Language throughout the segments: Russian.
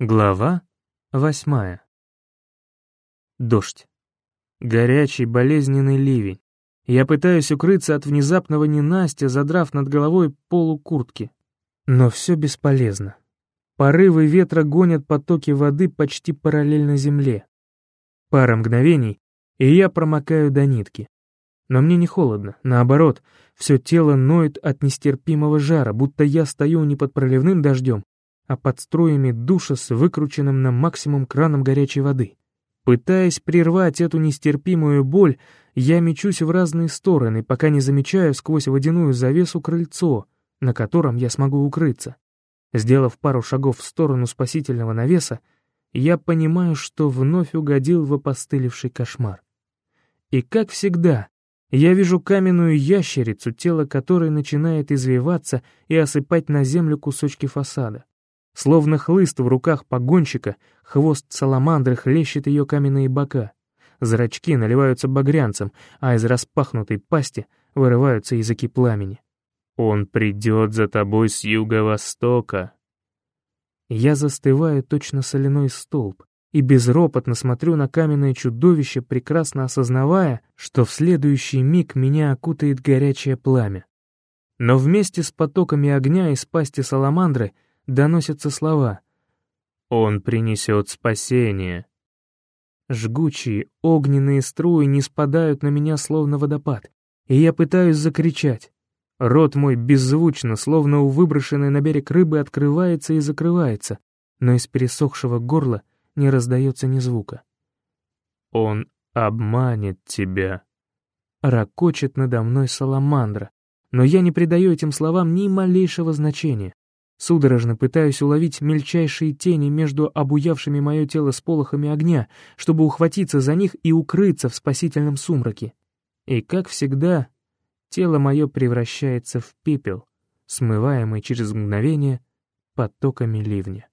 Глава восьмая. Дождь. Горячий, болезненный ливень. Я пытаюсь укрыться от внезапного ненастья, задрав над головой полу куртки. Но все бесполезно. Порывы ветра гонят потоки воды почти параллельно земле. Пара мгновений, и я промокаю до нитки. Но мне не холодно, наоборот, все тело ноет от нестерпимого жара, будто я стою не под проливным дождем, а под струями душа с выкрученным на максимум краном горячей воды. Пытаясь прервать эту нестерпимую боль, я мечусь в разные стороны, пока не замечаю сквозь водяную завесу крыльцо, на котором я смогу укрыться. Сделав пару шагов в сторону спасительного навеса, я понимаю, что вновь угодил в опостылевший кошмар. И как всегда, я вижу каменную ящерицу, тело которой начинает извиваться и осыпать на землю кусочки фасада. Словно хлыст в руках погонщика, хвост саламандры хлещет ее каменные бока. Зрачки наливаются багрянцем, а из распахнутой пасти вырываются языки пламени. «Он придет за тобой с юго-востока». Я застываю точно соляной столб и безропотно смотрю на каменное чудовище, прекрасно осознавая, что в следующий миг меня окутает горячее пламя. Но вместе с потоками огня из пасти саламандры — доносятся слова «Он принесет спасение». Жгучие, огненные струи не спадают на меня словно водопад, и я пытаюсь закричать. Рот мой беззвучно, словно у выброшенной на берег рыбы, открывается и закрывается, но из пересохшего горла не раздается ни звука. «Он обманет тебя», — ракочет надо мной саламандра, но я не придаю этим словам ни малейшего значения. Судорожно пытаюсь уловить мельчайшие тени между обуявшими мое тело сполохами огня, чтобы ухватиться за них и укрыться в спасительном сумраке. И, как всегда, тело мое превращается в пепел, смываемый через мгновение потоками ливня.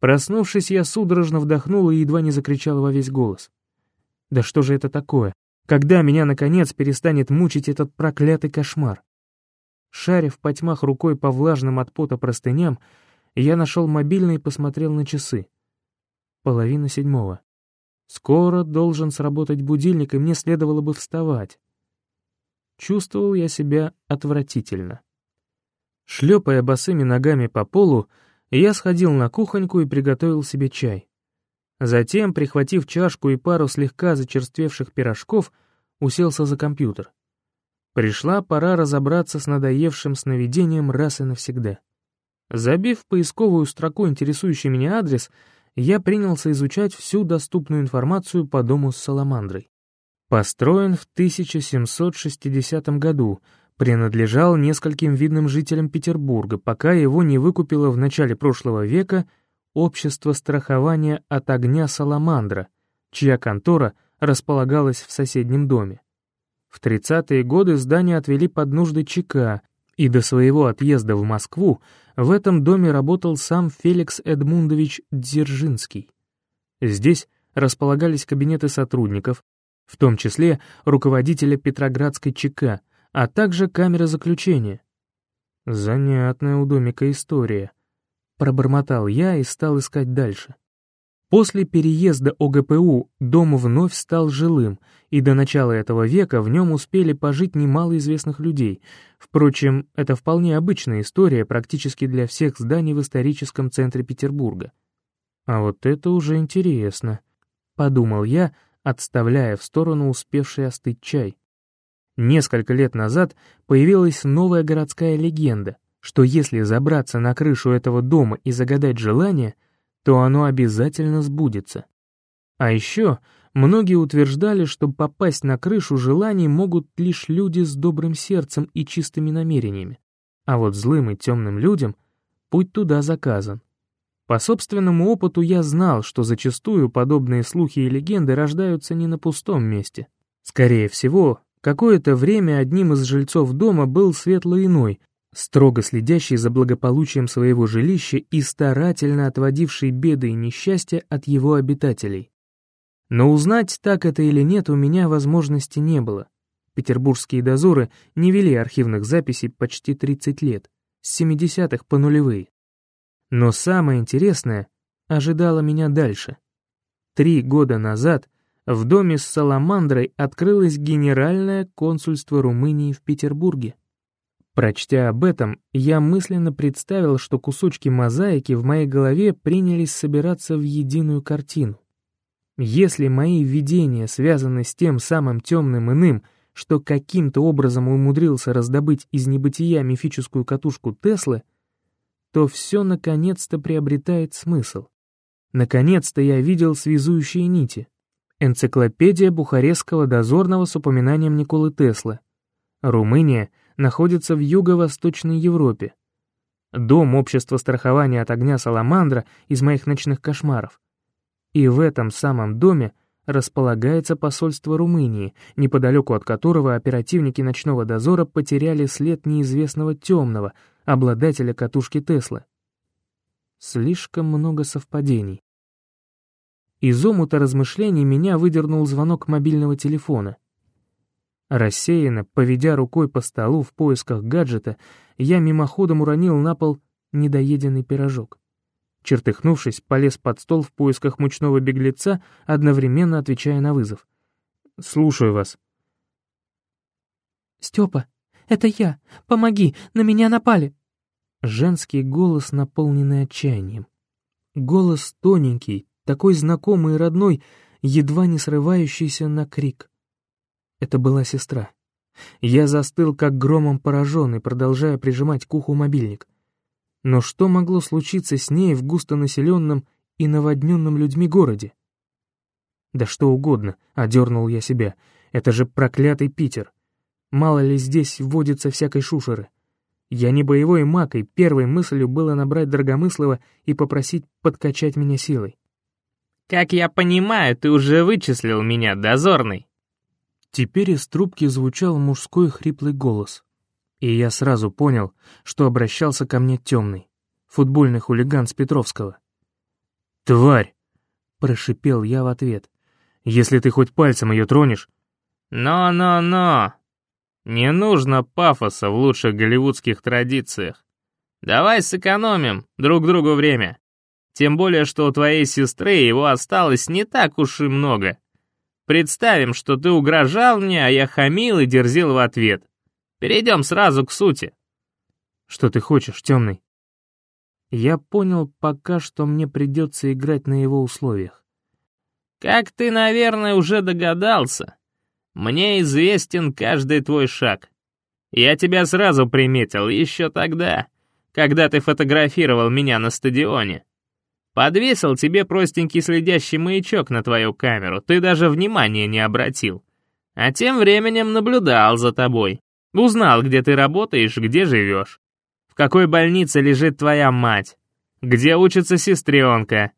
Проснувшись, я судорожно вдохнул и едва не закричал во весь голос. «Да что же это такое? Когда меня, наконец, перестанет мучить этот проклятый кошмар?» Шарив по тьмах рукой по влажным от пота простыням, я нашел мобильный и посмотрел на часы. Половина седьмого. Скоро должен сработать будильник, и мне следовало бы вставать. Чувствовал я себя отвратительно. Шлепая босыми ногами по полу, я сходил на кухоньку и приготовил себе чай. Затем, прихватив чашку и пару слегка зачерствевших пирожков, уселся за компьютер. Пришла пора разобраться с надоевшим сновидением раз и навсегда. Забив в поисковую строку интересующий меня адрес, я принялся изучать всю доступную информацию по дому с Саламандрой. Построен в 1760 году, принадлежал нескольким видным жителям Петербурга, пока его не выкупило в начале прошлого века общество страхования от огня «Саламандра», чья контора располагалась в соседнем доме. В 30-е годы здание отвели под нужды ЧК, и до своего отъезда в Москву в этом доме работал сам Феликс Эдмундович Дзержинский. Здесь располагались кабинеты сотрудников, в том числе руководителя Петроградской ЧК, а также камера заключения. «Занятная у домика история», — пробормотал я и стал искать дальше. После переезда ОГПУ дом вновь стал жилым, и до начала этого века в нем успели пожить немало известных людей. Впрочем, это вполне обычная история практически для всех зданий в историческом центре Петербурга. А вот это уже интересно, подумал я, отставляя в сторону успевший остыть чай. Несколько лет назад появилась новая городская легенда, что если забраться на крышу этого дома и загадать желание — то оно обязательно сбудется. А еще многие утверждали, что попасть на крышу желаний могут лишь люди с добрым сердцем и чистыми намерениями, а вот злым и темным людям путь туда заказан. По собственному опыту я знал, что зачастую подобные слухи и легенды рождаются не на пустом месте. Скорее всего, какое-то время одним из жильцов дома был светло иной, строго следящий за благополучием своего жилища и старательно отводивший беды и несчастья от его обитателей. Но узнать, так это или нет, у меня возможности не было. Петербургские дозоры не вели архивных записей почти 30 лет, с 70-х по нулевые. Но самое интересное ожидало меня дальше. Три года назад в доме с Саламандрой открылось Генеральное консульство Румынии в Петербурге. Прочтя об этом, я мысленно представил, что кусочки мозаики в моей голове принялись собираться в единую картину. Если мои видения связаны с тем самым темным иным, что каким-то образом умудрился раздобыть из небытия мифическую катушку Теслы, то все наконец-то приобретает смысл. Наконец-то я видел связующие нити. Энциклопедия Бухарестского дозорного с упоминанием Николы Теслы. Румыния находится в юго-восточной Европе. Дом общества страхования от огня Саламандра из моих ночных кошмаров. И в этом самом доме располагается посольство Румынии, неподалеку от которого оперативники ночного дозора потеряли след неизвестного темного, обладателя катушки Теслы. Слишком много совпадений. Из омута размышлений меня выдернул звонок мобильного телефона. Рассеянно, поведя рукой по столу в поисках гаджета, я мимоходом уронил на пол недоеденный пирожок. Чертыхнувшись, полез под стол в поисках мучного беглеца, одновременно отвечая на вызов. «Слушаю вас». «Степа, это я! Помоги! На меня напали!» Женский голос, наполненный отчаянием. Голос тоненький, такой знакомый и родной, едва не срывающийся на крик. Это была сестра. Я застыл, как громом пораженный, продолжая прижимать к уху мобильник. Но что могло случиться с ней в густонаселенном и наводненном людьми городе? Да что угодно, одернул я себя. Это же проклятый Питер. Мало ли здесь вводится всякой шушеры. Я не боевой маг, и первой мыслью было набрать Драгомыслова и попросить подкачать меня силой. «Как я понимаю, ты уже вычислил меня, дозорный?» Теперь из трубки звучал мужской хриплый голос. И я сразу понял, что обращался ко мне темный, футбольный хулиган с Петровского. «Тварь!» — прошипел я в ответ. «Если ты хоть пальцем ее тронешь...» «Но-но-но! Не нужно пафоса в лучших голливудских традициях. Давай сэкономим друг другу время. Тем более, что у твоей сестры его осталось не так уж и много. Представим, что ты угрожал мне, а я хамил и дерзил в ответ. Перейдем сразу к сути. Что ты хочешь, темный? Я понял пока, что мне придется играть на его условиях. Как ты, наверное, уже догадался, мне известен каждый твой шаг. Я тебя сразу приметил еще тогда, когда ты фотографировал меня на стадионе. Подвесил тебе простенький следящий маячок на твою камеру, ты даже внимания не обратил. А тем временем наблюдал за тобой. Узнал, где ты работаешь, где живешь. В какой больнице лежит твоя мать. Где учится сестренка.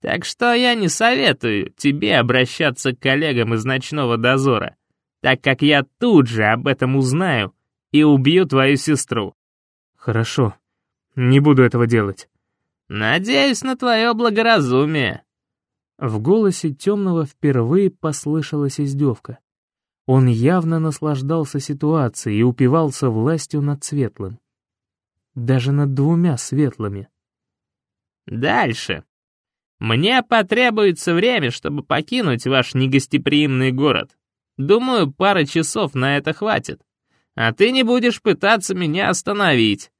Так что я не советую тебе обращаться к коллегам из ночного дозора, так как я тут же об этом узнаю и убью твою сестру. Хорошо, не буду этого делать. Надеюсь на твое благоразумие. В голосе темного впервые послышалась издевка. Он явно наслаждался ситуацией и упивался властью над светлым. Даже над двумя светлыми. Дальше. Мне потребуется время, чтобы покинуть ваш негостеприимный город. Думаю, пары часов на это хватит. А ты не будешь пытаться меня остановить.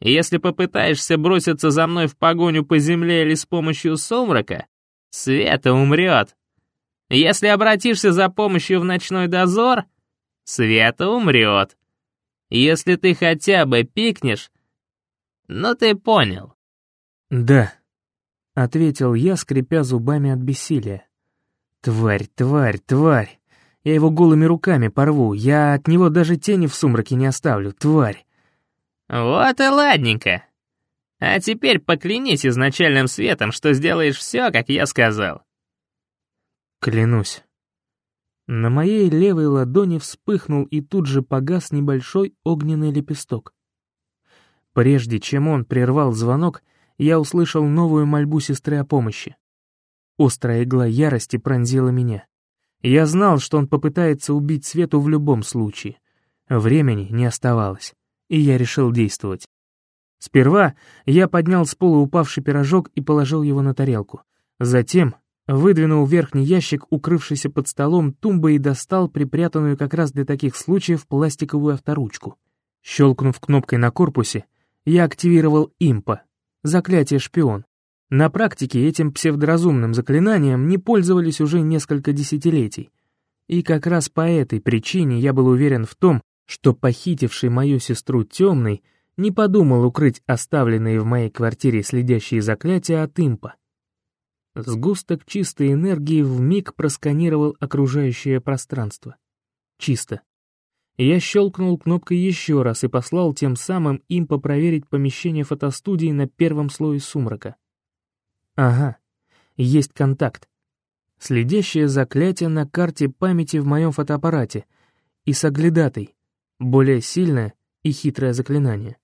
Если попытаешься броситься за мной в погоню по земле или с помощью сумрака, Света умрет. Если обратишься за помощью в ночной дозор, Света умрет. Если ты хотя бы пикнешь, ну ты понял. Да, ответил я, скрипя зубами от бессилия. Тварь, тварь, тварь. Я его голыми руками порву, я от него даже тени в сумраке не оставлю, тварь. Вот и ладненько. А теперь поклянись изначальным светом, что сделаешь все, как я сказал. Клянусь. На моей левой ладони вспыхнул и тут же погас небольшой огненный лепесток. Прежде чем он прервал звонок, я услышал новую мольбу сестры о помощи. Острая игла ярости пронзила меня. Я знал, что он попытается убить Свету в любом случае. Времени не оставалось, и я решил действовать. Сперва я поднял с пола упавший пирожок и положил его на тарелку. Затем выдвинул верхний ящик, укрывшийся под столом тумбой, и достал припрятанную как раз для таких случаев пластиковую авторучку. Щелкнув кнопкой на корпусе, я активировал импа, заклятие шпион. На практике этим псевдоразумным заклинанием не пользовались уже несколько десятилетий. И как раз по этой причине я был уверен в том, что похитивший мою сестру темный не подумал укрыть оставленные в моей квартире следящие заклятия от импа. Сгусток чистой энергии вмиг просканировал окружающее пространство. Чисто. Я щелкнул кнопкой еще раз и послал тем самым импа проверить помещение фотостудии на первом слое сумрака. Ага, есть контакт. Следящее заклятие на карте памяти в моем фотоаппарате и соглядатый, более сильное и хитрое заклинание.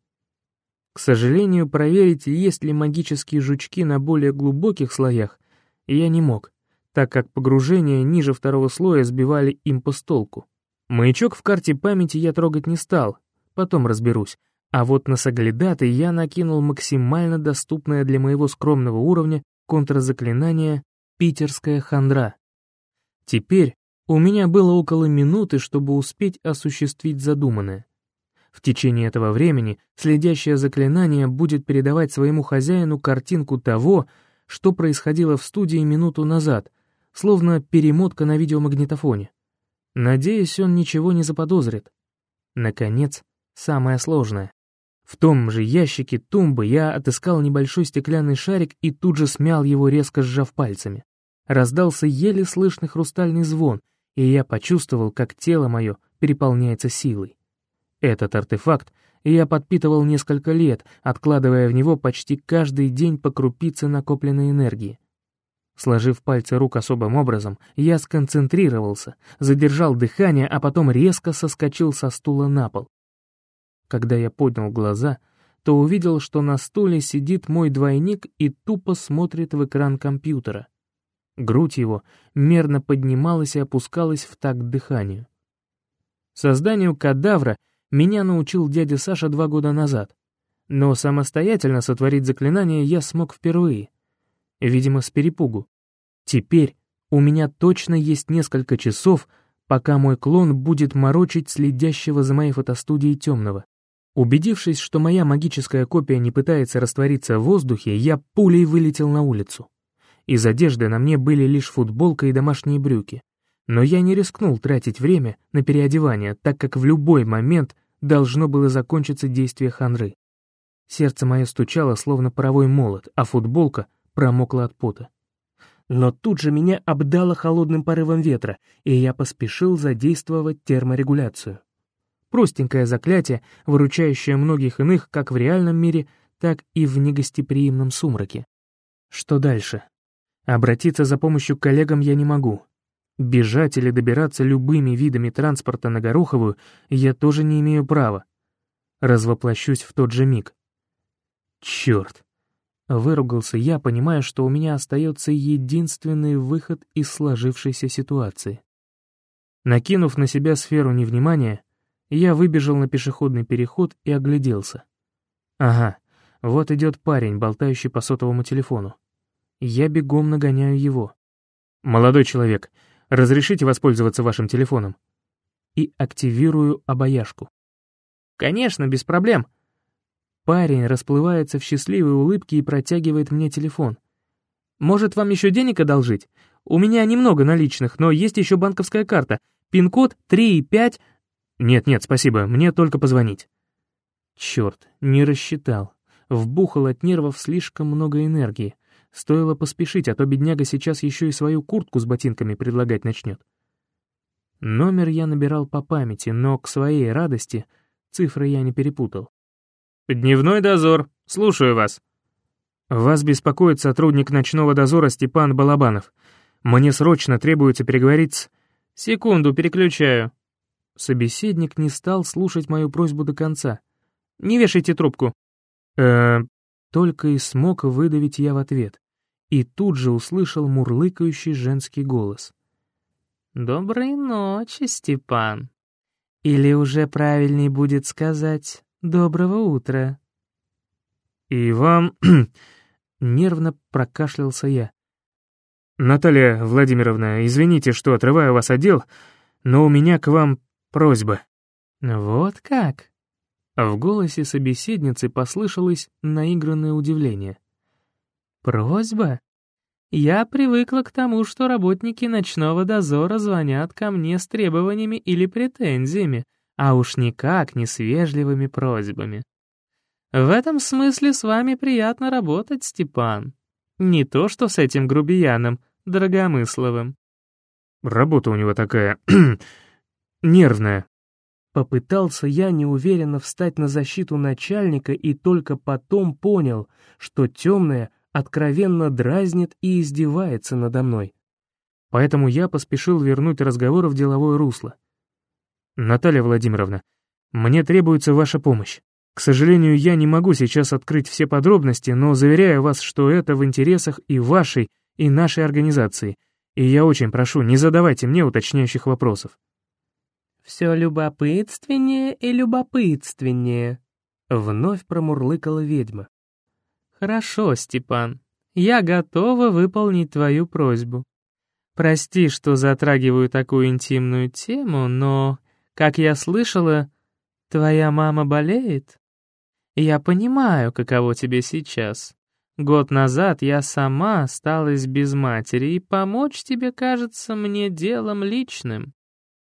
К сожалению, проверить, есть ли магические жучки на более глубоких слоях, я не мог, так как погружение ниже второго слоя сбивали им с толку. Маячок в карте памяти я трогать не стал, потом разберусь, а вот на соглядатый я накинул максимально доступное для моего скромного уровня контрзаклинание «Питерская хандра». Теперь у меня было около минуты, чтобы успеть осуществить задуманное. В течение этого времени следящее заклинание будет передавать своему хозяину картинку того, что происходило в студии минуту назад, словно перемотка на видеомагнитофоне. Надеюсь, он ничего не заподозрит. Наконец, самое сложное. В том же ящике тумбы я отыскал небольшой стеклянный шарик и тут же смял его, резко сжав пальцами. Раздался еле слышный хрустальный звон, и я почувствовал, как тело мое переполняется силой. Этот артефакт я подпитывал несколько лет, откладывая в него почти каждый день по крупице накопленной энергии. Сложив пальцы рук особым образом, я сконцентрировался, задержал дыхание, а потом резко соскочил со стула на пол. Когда я поднял глаза, то увидел, что на стуле сидит мой двойник и тупо смотрит в экран компьютера. Грудь его мерно поднималась и опускалась в такт дыханию. Созданию кадавра — меня научил дядя Саша два года назад. Но самостоятельно сотворить заклинание я смог впервые. Видимо, с перепугу. Теперь у меня точно есть несколько часов, пока мой клон будет морочить следящего за моей фотостудией темного. Убедившись, что моя магическая копия не пытается раствориться в воздухе, я пулей вылетел на улицу. Из одежды на мне были лишь футболка и домашние брюки. Но я не рискнул тратить время на переодевание, так как в любой момент должно было закончиться действие хандры. Сердце мое стучало, словно паровой молот, а футболка промокла от пота. Но тут же меня обдало холодным порывом ветра, и я поспешил задействовать терморегуляцию. Простенькое заклятие, выручающее многих иных как в реальном мире, так и в негостеприимном сумраке. Что дальше? Обратиться за помощью к коллегам я не могу. Бежать или добираться любыми видами транспорта на Гороховую я тоже не имею права. Развоплощусь в тот же миг. Черт! Выругался я, понимая, что у меня остается единственный выход из сложившейся ситуации. Накинув на себя сферу невнимания, я выбежал на пешеходный переход и огляделся. Ага, вот идет парень, болтающий по сотовому телефону. Я бегом нагоняю его. «Молодой человек, Разрешите воспользоваться вашим телефоном?» И активирую обаяшку. «Конечно, без проблем». Парень расплывается в счастливой улыбке и протягивает мне телефон. «Может, вам еще денег одолжить? У меня немного наличных, но есть еще банковская карта. Пин-код 3 и 5...» «Нет-нет, спасибо, мне только позвонить». Черт, не рассчитал. Вбухал от нервов слишком много энергии. Стоило поспешить, а то бедняга сейчас еще и свою куртку с ботинками предлагать начнет. Номер я набирал по памяти, но к своей радости цифры я не перепутал. «Дневной дозор, слушаю вас». «Вас беспокоит сотрудник ночного дозора Степан Балабанов. Мне срочно требуется переговорить с...» «Секунду, переключаю». Собеседник не стал слушать мою просьбу до конца. «Не вешайте трубку». «Э, только и смог выдавить я в ответ. И тут же услышал мурлыкающий женский голос. «Доброй ночи, Степан». Или уже правильней будет сказать «доброго утра». И вам...» Нервно прокашлялся я. «Наталья Владимировна, извините, что отрываю вас от дел, но у меня к вам просьба». «Вот как?» В голосе собеседницы послышалось наигранное удивление. «Просьба? Я привыкла к тому, что работники ночного дозора звонят ко мне с требованиями или претензиями, а уж никак не с вежливыми просьбами. В этом смысле с вами приятно работать, Степан. Не то что с этим грубияном, Дорогомысловым. Работа у него такая... нервная. Попытался я неуверенно встать на защиту начальника и только потом понял, что темная откровенно дразнит и издевается надо мной. Поэтому я поспешил вернуть разговор в деловое русло. «Наталья Владимировна, мне требуется ваша помощь. К сожалению, я не могу сейчас открыть все подробности, но заверяю вас, что это в интересах и вашей, и нашей организации, и я очень прошу, не задавайте мне уточняющих вопросов». «Все любопытственнее и любопытственнее», — вновь промурлыкала ведьма. «Хорошо, Степан, я готова выполнить твою просьбу. Прости, что затрагиваю такую интимную тему, но, как я слышала, твоя мама болеет? Я понимаю, каково тебе сейчас. Год назад я сама осталась без матери, и помочь тебе кажется мне делом личным.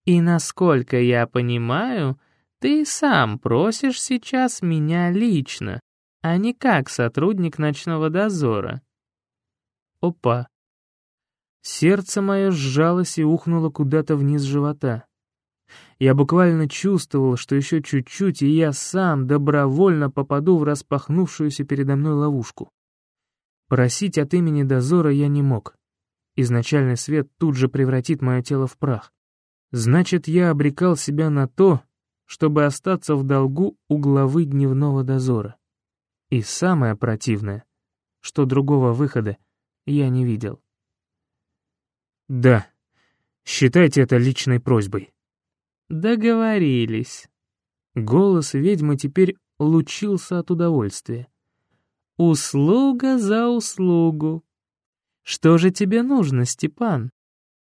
И насколько я понимаю, ты сам просишь сейчас меня лично, а не как сотрудник ночного дозора. Опа. Сердце мое сжалось и ухнуло куда-то вниз живота. Я буквально чувствовал, что еще чуть-чуть, и я сам добровольно попаду в распахнувшуюся передо мной ловушку. Просить от имени дозора я не мог. Изначальный свет тут же превратит мое тело в прах. Значит, я обрекал себя на то, чтобы остаться в долгу у главы дневного дозора. И самое противное, что другого выхода я не видел. «Да, считайте это личной просьбой». «Договорились». Голос ведьмы теперь лучился от удовольствия. Услуга за услугу. Что же тебе нужно, Степан?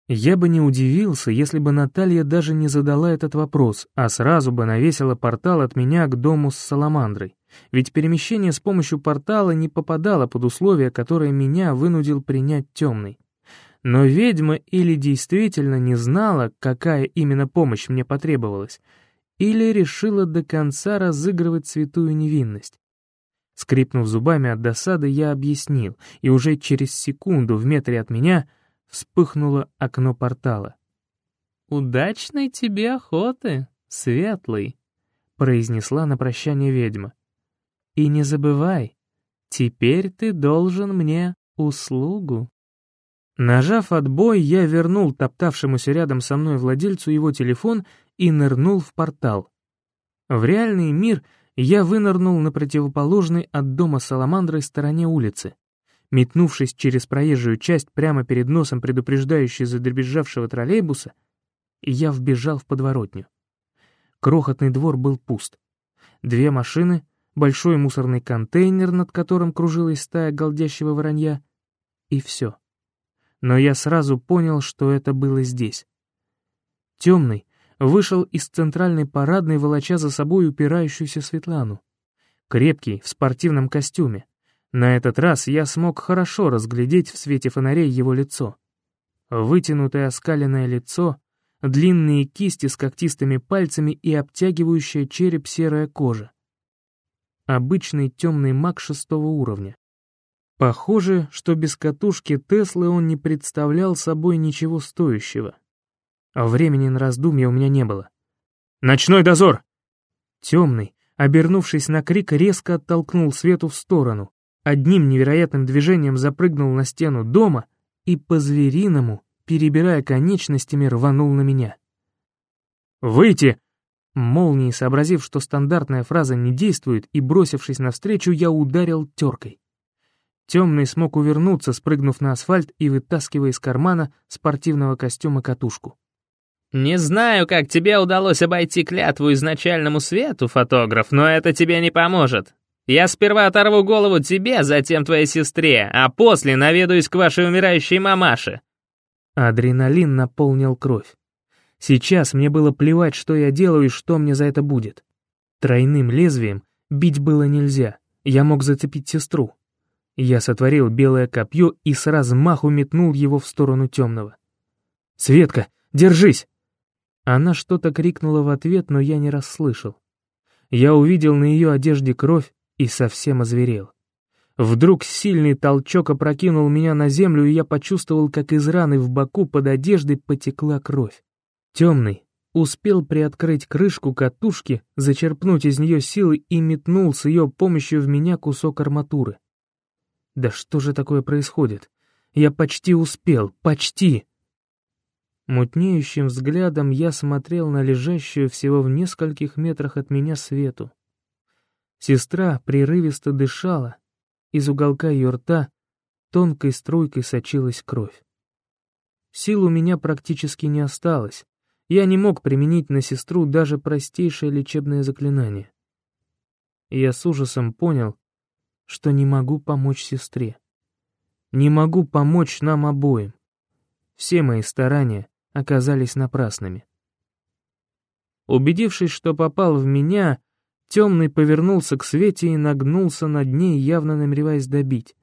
Я бы не удивился, если бы Наталья даже не задала этот вопрос, а сразу бы навесила портал от меня к дому с Саламандрой. Ведь перемещение с помощью портала не попадало под условия, которые меня вынудил принять темный. Но ведьма или действительно не знала, какая именно помощь мне потребовалась, или решила до конца разыгрывать святую невинность. Скрипнув зубами от досады, я объяснил, и уже через секунду в метре от меня вспыхнуло окно портала. «Удачной тебе охоты, Светлый», — произнесла на прощание ведьма. «И не забывай, теперь ты должен мне услугу». Нажав отбой, я вернул топтавшемуся рядом со мной владельцу его телефон и нырнул в портал. В реальный мир — я вынырнул на противоположной от дома Саламандры стороне улицы. Метнувшись через проезжую часть прямо перед носом предупреждающей задребезжавшего троллейбуса, я вбежал в подворотню. Крохотный двор был пуст. Две машины, большой мусорный контейнер, над которым кружилась стая голдящего воронья, и все. Но я сразу понял, что это было здесь. Темный, вышел из центральной парадной, волоча за собой упирающуюся Светлану. Крепкий, в спортивном костюме. На этот раз я смог хорошо разглядеть в свете фонарей его лицо. Вытянутое оскаленное лицо, длинные кисти с когтистыми пальцами и обтягивающая череп серая кожа. Обычный темный маг шестого уровня. Похоже, что без катушки Теслы он не представлял собой ничего стоящего. Времени на раздумья у меня не было. «Ночной дозор!» Темный, обернувшись на крик, резко оттолкнул Свету в сторону, одним невероятным движением запрыгнул на стену дома и по-звериному, перебирая конечностями, рванул на меня. «Выйти!» Молнией сообразив, что стандартная фраза не действует, и бросившись навстречу, я ударил теркой. Темный смог увернуться, спрыгнув на асфальт и вытаскивая из кармана спортивного костюма катушку. «Не знаю, как тебе удалось обойти клятву изначальному свету, фотограф, но это тебе не поможет. Я сперва оторву голову тебе, затем твоей сестре, а после наведаюсь к вашей умирающей мамаше». Адреналин наполнил кровь. Сейчас мне было плевать, что я делаю и что мне за это будет. Тройным лезвием бить было нельзя, я мог зацепить сестру. Я сотворил белое копье и с размаху метнул его в сторону темного. «Светка, держись!» Она что-то крикнула в ответ, но я не расслышал. Я увидел на ее одежде кровь и совсем озверел. Вдруг сильный толчок опрокинул меня на землю, и я почувствовал, как из раны в боку под одеждой потекла кровь. Темный успел приоткрыть крышку катушки, зачерпнуть из нее силы и метнул с ее помощью в меня кусок арматуры. Да что же такое происходит? Я почти успел, почти! Мутнеющим взглядом я смотрел на лежащую всего в нескольких метрах от меня свету. Сестра прерывисто дышала, из уголка ее рта тонкой струйкой сочилась кровь. Сил у меня практически не осталось, я не мог применить на сестру даже простейшее лечебное заклинание. Я с ужасом понял, что не могу помочь сестре. Не могу помочь нам обоим. Все мои старания оказались напрасными. Убедившись, что попал в меня, темный повернулся к Свете и нагнулся над ней, явно намереваясь добить.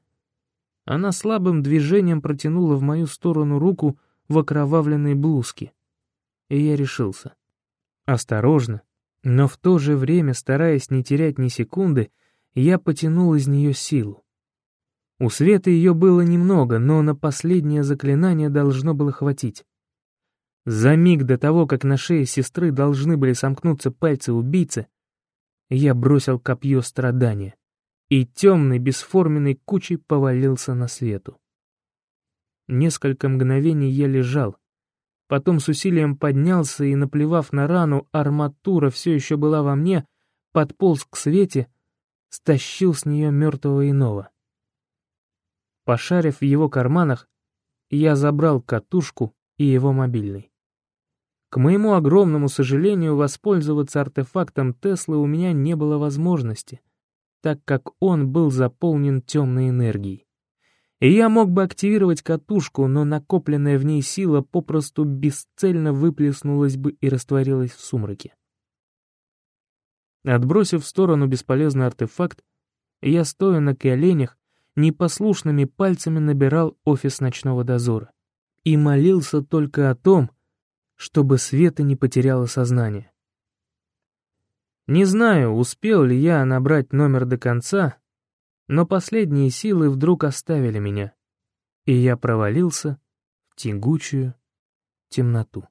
Она слабым движением протянула в мою сторону руку в окровавленной блузке. И я решился. Осторожно, но в то же время, стараясь не терять ни секунды, я потянул из нее силу. У Светы ее было немного, но на последнее заклинание должно было хватить. За миг до того, как на шее сестры должны были сомкнуться пальцы убийцы, я бросил копье страдания, и темный бесформенной кучей повалился на свету. Несколько мгновений я лежал, потом с усилием поднялся и, наплевав на рану, арматура все еще была во мне, подполз к свете, стащил с нее мертвого иного. Пошарив в его карманах, я забрал катушку и его мобильный. К моему огромному сожалению, воспользоваться артефактом Теслы у меня не было возможности, так как он был заполнен темной энергией. И я мог бы активировать катушку, но накопленная в ней сила попросту бесцельно выплеснулась бы и растворилась в сумраке. Отбросив в сторону бесполезный артефакт, я, стоя на коленях, непослушными пальцами набирал офис ночного дозора и молился только о том, чтобы Света не потеряла сознание. Не знаю, успел ли я набрать номер до конца, но последние силы вдруг оставили меня, и я провалился в тягучую темноту.